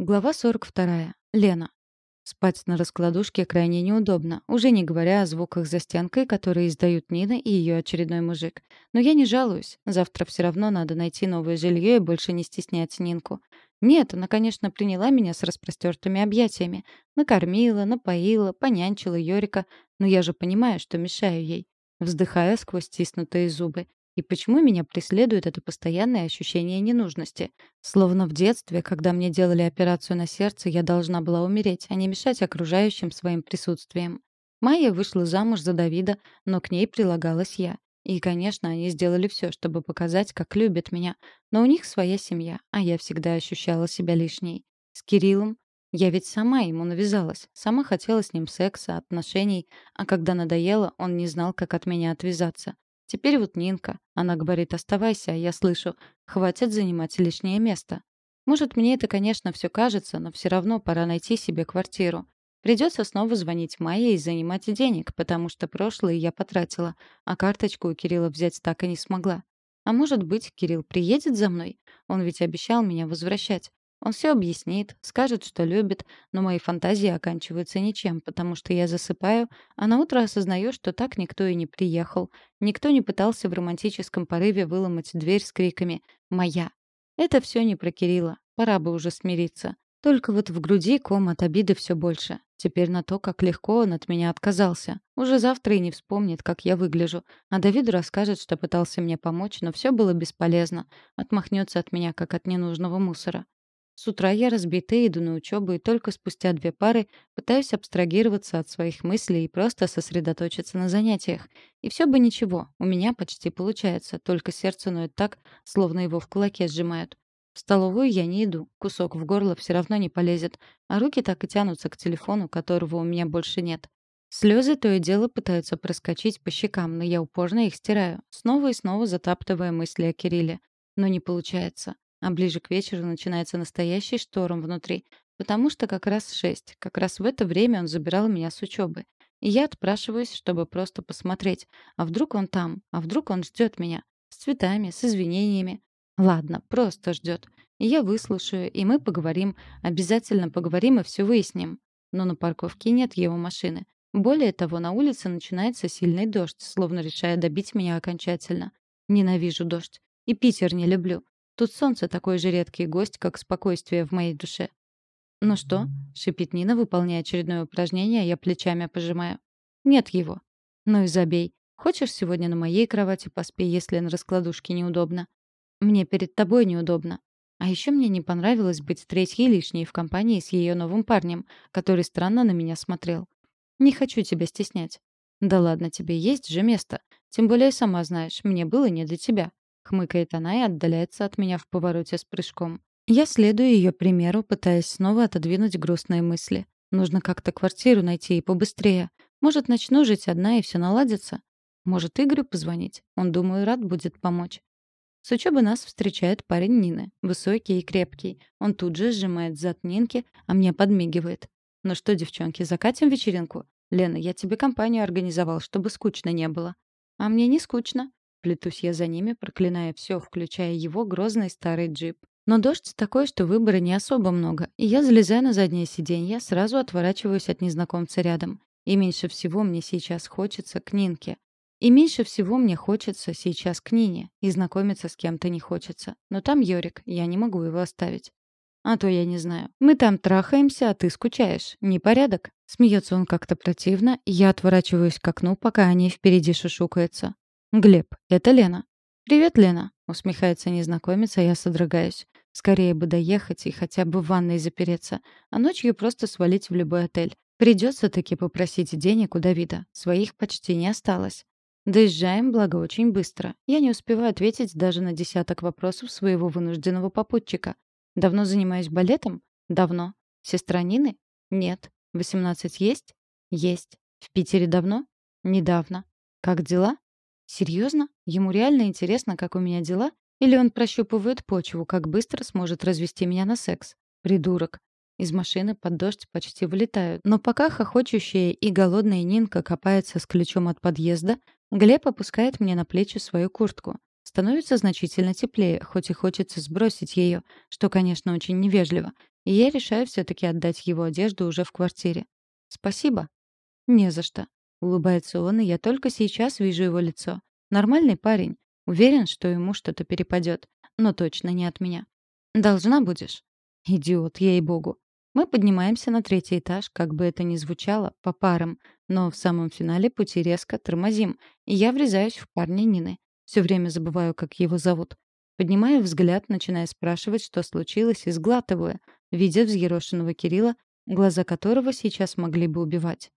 Глава 42. Лена. Спать на раскладушке крайне неудобно, уже не говоря о звуках за стенкой, которые издают Нина и ее очередной мужик. Но я не жалуюсь. Завтра все равно надо найти новое жилье и больше не стеснять Нинку. Нет, она, конечно, приняла меня с распростертыми объятиями. Накормила, напоила, понянчила Йорика. Но я же понимаю, что мешаю ей. Вздыхая сквозь стиснутые зубы. И почему меня преследует это постоянное ощущение ненужности? Словно в детстве, когда мне делали операцию на сердце, я должна была умереть, а не мешать окружающим своим присутствием. Майя вышла замуж за Давида, но к ней прилагалась я. И, конечно, они сделали все, чтобы показать, как любят меня. Но у них своя семья, а я всегда ощущала себя лишней. С Кириллом я ведь сама ему навязалась, сама хотела с ним секса, отношений, а когда надоело, он не знал, как от меня отвязаться. Теперь вот Нинка. Она говорит «оставайся», а я слышу «хватит занимать лишнее место». Может, мне это, конечно, все кажется, но все равно пора найти себе квартиру. Придется снова звонить Майе и занимать денег, потому что прошлое я потратила, а карточку у Кирилла взять так и не смогла. А может быть, Кирилл приедет за мной? Он ведь обещал меня возвращать. Он все объяснит, скажет, что любит, но мои фантазии оканчиваются ничем, потому что я засыпаю, а на утро осознаю, что так никто и не приехал. Никто не пытался в романтическом порыве выломать дверь с криками «Моя!». Это все не про Кирилла. Пора бы уже смириться. Только вот в груди ком от обиды все больше. Теперь на то, как легко он от меня отказался. Уже завтра и не вспомнит, как я выгляжу. А Давиду расскажет, что пытался мне помочь, но все было бесполезно. Отмахнется от меня, как от ненужного мусора. С утра я разбитая иду на учебу, и только спустя две пары пытаюсь абстрагироваться от своих мыслей и просто сосредоточиться на занятиях. И все бы ничего, у меня почти получается, только сердце ноет так, словно его в кулаке сжимают. В столовую я не иду, кусок в горло все равно не полезет, а руки так и тянутся к телефону, которого у меня больше нет. Слезы то и дело пытаются проскочить по щекам, но я упорно их стираю, снова и снова затаптывая мысли о Кирилле. Но не получается. А ближе к вечеру начинается настоящий шторм внутри, потому что как раз шесть, как раз в это время он забирал меня с учебы. И я отпрашиваюсь, чтобы просто посмотреть, а вдруг он там, а вдруг он ждет меня. С цветами, с извинениями. Ладно, просто ждет. И я выслушаю, и мы поговорим, обязательно поговорим и все выясним. Но на парковке нет его машины. Более того, на улице начинается сильный дождь, словно решая добить меня окончательно. Ненавижу дождь. И Питер не люблю. Тут солнце такой же редкий гость, как спокойствие в моей душе. «Ну что?» — шипит Нина, выполняя очередное упражнение, а я плечами пожимаю. «Нет его». «Ну и забей. Хочешь сегодня на моей кровати поспи, если на раскладушке неудобно?» «Мне перед тобой неудобно». А еще мне не понравилось быть третьей лишней в компании с ее новым парнем, который странно на меня смотрел. «Не хочу тебя стеснять». «Да ладно, тебе есть же место. Тем более, сама знаешь, мне было не до тебя. Хмыкает она и отдаляется от меня в повороте с прыжком. Я следую ее примеру, пытаясь снова отодвинуть грустные мысли. Нужно как-то квартиру найти и побыстрее. Может, начну жить одна и все наладится? Может, Игорю позвонить? Он, думаю, рад будет помочь. С учебы нас встречает парень Нины. Высокий и крепкий. Он тут же сжимает зад Нинки, а мне подмигивает. «Ну что, девчонки, закатим вечеринку? Лена, я тебе компанию организовал, чтобы скучно не было». «А мне не скучно», Плетусь я за ними, проклиная все, включая его грозный старый джип. Но дождь такой, что выбора не особо много, и я залезаю на заднее сиденье, сразу отворачиваюсь от незнакомца рядом. И меньше всего мне сейчас хочется к Нинке. И меньше всего мне хочется сейчас к Нине, и знакомиться с кем-то не хочется. Но там Йорик, я не могу его оставить. А то я не знаю. Мы там трахаемся, а ты скучаешь. Непорядок. Смеется он как-то противно, и я отворачиваюсь к окну, пока они впереди шушукаются. «Глеб, это Лена». «Привет, Лена», — усмехается незнакомец, а я содрогаюсь. Скорее бы доехать и хотя бы в ванной запереться, а ночью просто свалить в любой отель. Придется таки попросить денег у Давида. Своих почти не осталось. Доезжаем, благо, очень быстро. Я не успеваю ответить даже на десяток вопросов своего вынужденного попутчика. Давно занимаюсь балетом? Давно. Сестра Нины? Нет. Восемнадцать есть? Есть. В Питере давно? Недавно. Как дела? Серьезно? Ему реально интересно, как у меня дела? Или он прощупывает почву, как быстро сможет развести меня на секс? Придурок. Из машины под дождь почти вылетают. Но пока хохочущая и голодная Нинка копается с ключом от подъезда, Глеб опускает мне на плечи свою куртку. Становится значительно теплее, хоть и хочется сбросить ее, что, конечно, очень невежливо. и я решаю все-таки отдать его одежду уже в квартире. «Спасибо». «Не за что». Улыбается он, и я только сейчас вижу его лицо. Нормальный парень. Уверен, что ему что-то перепадет. Но точно не от меня. «Должна будешь?» «Идиот, ей-богу». Мы поднимаемся на третий этаж, как бы это ни звучало, по парам, но в самом финале пути резко тормозим, и я врезаюсь в парня Нины. Все время забываю, как его зовут. Поднимаю взгляд, начиная спрашивать, что случилось, и сглатываю, видя взъерошенного Кирилла, глаза которого сейчас могли бы убивать.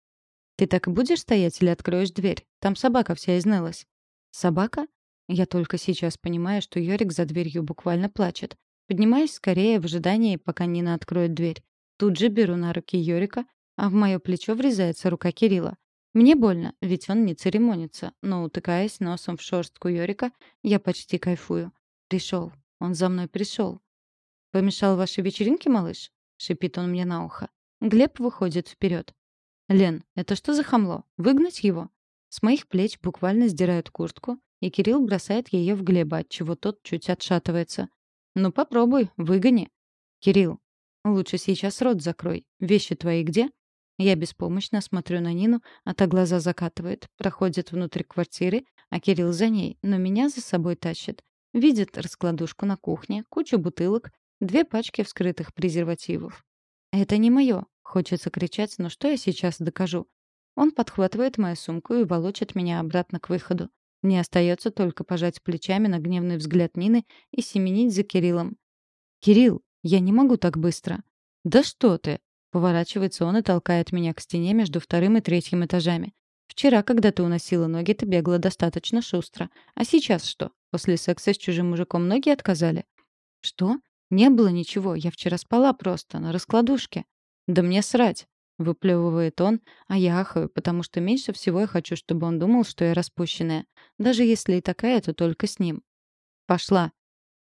«Ты так и будешь стоять или откроешь дверь? Там собака вся изнылась». «Собака?» Я только сейчас понимаю, что Йорик за дверью буквально плачет. Поднимаюсь скорее в ожидании, пока Нина откроет дверь. Тут же беру на руки Йорика, а в мое плечо врезается рука Кирилла. Мне больно, ведь он не церемонится, но, утыкаясь носом в шорстку Йорика, я почти кайфую. Пришел. Он за мной пришел. «Помешал вашей вечеринке, малыш?» — шипит он мне на ухо. Глеб выходит вперед. «Лен, это что за хамло? Выгнать его?» С моих плеч буквально сдирают куртку, и Кирилл бросает ее в Глеба, отчего тот чуть отшатывается. «Ну попробуй, выгони». «Кирилл, лучше сейчас рот закрой. Вещи твои где?» Я беспомощно смотрю на Нину, а та глаза закатывает, проходит внутрь квартиры, а Кирилл за ней, но меня за собой тащит. Видит раскладушку на кухне, кучу бутылок, две пачки вскрытых презервативов. «Это не мое!» — хочется кричать, но что я сейчас докажу? Он подхватывает мою сумку и волочит меня обратно к выходу. Мне остается только пожать плечами на гневный взгляд Нины и семенить за Кириллом. «Кирилл, я не могу так быстро». «Да что ты!» Поворачивается он и толкает меня к стене между вторым и третьим этажами. «Вчера, когда ты уносила ноги, ты бегала достаточно шустро. А сейчас что? После секса с чужим мужиком ноги отказали?» «Что? Не было ничего. Я вчера спала просто, на раскладушке». «Да мне срать!» — выплевывает он, а я ахаю, потому что меньше всего я хочу, чтобы он думал, что я распущенная. Даже если и такая, то только с ним. «Пошла!»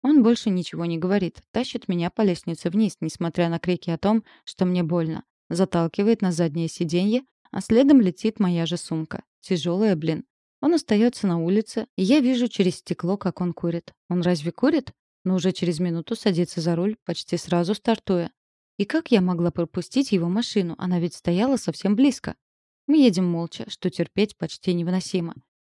Он больше ничего не говорит, тащит меня по лестнице вниз, несмотря на крики о том, что мне больно. Заталкивает на заднее сиденье, а следом летит моя же сумка. Тяжелая, блин. Он остается на улице, и я вижу через стекло, как он курит. Он разве курит? Но уже через минуту садится за руль, почти сразу стартуя. И как я могла пропустить его машину? Она ведь стояла совсем близко. Мы едем молча, что терпеть почти невыносимо.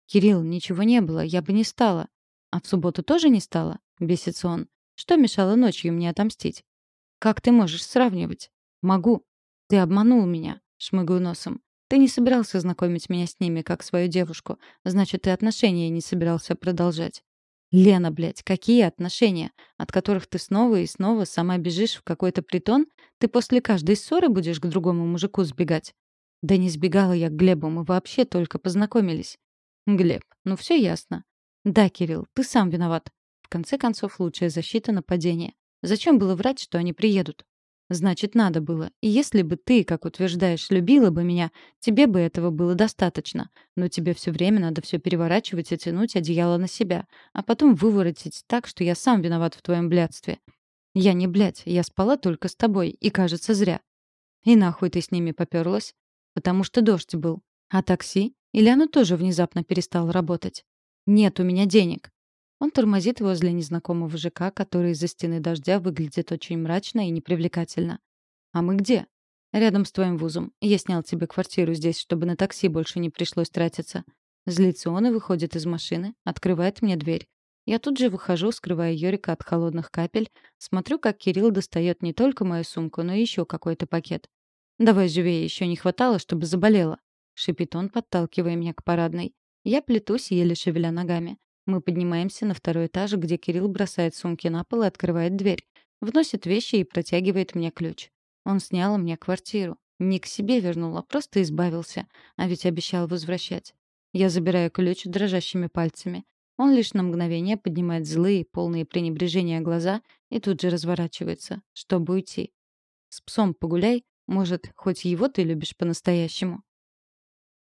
«Кирилл, ничего не было, я бы не стала». «А в субботу тоже не стала?» — бесится он. «Что мешало ночью мне отомстить?» «Как ты можешь сравнивать?» «Могу. Ты обманул меня», — шмыгаю носом. «Ты не собирался знакомить меня с ними, как свою девушку. Значит, ты отношения не собирался продолжать». «Лена, блядь, какие отношения? От которых ты снова и снова сама бежишь в какой-то притон? Ты после каждой ссоры будешь к другому мужику сбегать?» «Да не сбегала я к Глебу, мы вообще только познакомились». «Глеб, ну все ясно». «Да, Кирилл, ты сам виноват конце концов, лучшая защита — нападения. Зачем было врать, что они приедут? Значит, надо было. И если бы ты, как утверждаешь, любила бы меня, тебе бы этого было достаточно. Но тебе все время надо все переворачивать и тянуть одеяло на себя, а потом выворотить так, что я сам виноват в твоем блядстве. Я не блядь, я спала только с тобой, и, кажется, зря. И нахуй ты с ними попёрлась? Потому что дождь был. А такси? Или оно тоже внезапно перестало работать? Нет у меня денег. Он тормозит возле незнакомого ЖК, который из-за стены дождя выглядит очень мрачно и непривлекательно. «А мы где?» «Рядом с твоим вузом. Я снял тебе квартиру здесь, чтобы на такси больше не пришлось тратиться». Злится он и выходит из машины, открывает мне дверь. Я тут же выхожу, скрывая Йорика от холодных капель, смотрю, как Кирилл достает не только мою сумку, но и еще какой-то пакет. «Давай живее, еще не хватало, чтобы заболела», — шипит он, подталкивая меня к парадной. Я плетусь, еле шевеля ногами. Мы поднимаемся на второй этаж, где Кирилл бросает сумки на пол и открывает дверь. Вносит вещи и протягивает мне ключ. Он снял мне квартиру. Не к себе вернул, а просто избавился. А ведь обещал возвращать. Я забираю ключ дрожащими пальцами. Он лишь на мгновение поднимает злые, полные пренебрежения глаза и тут же разворачивается, чтобы уйти. С псом погуляй, может, хоть его ты любишь по-настоящему.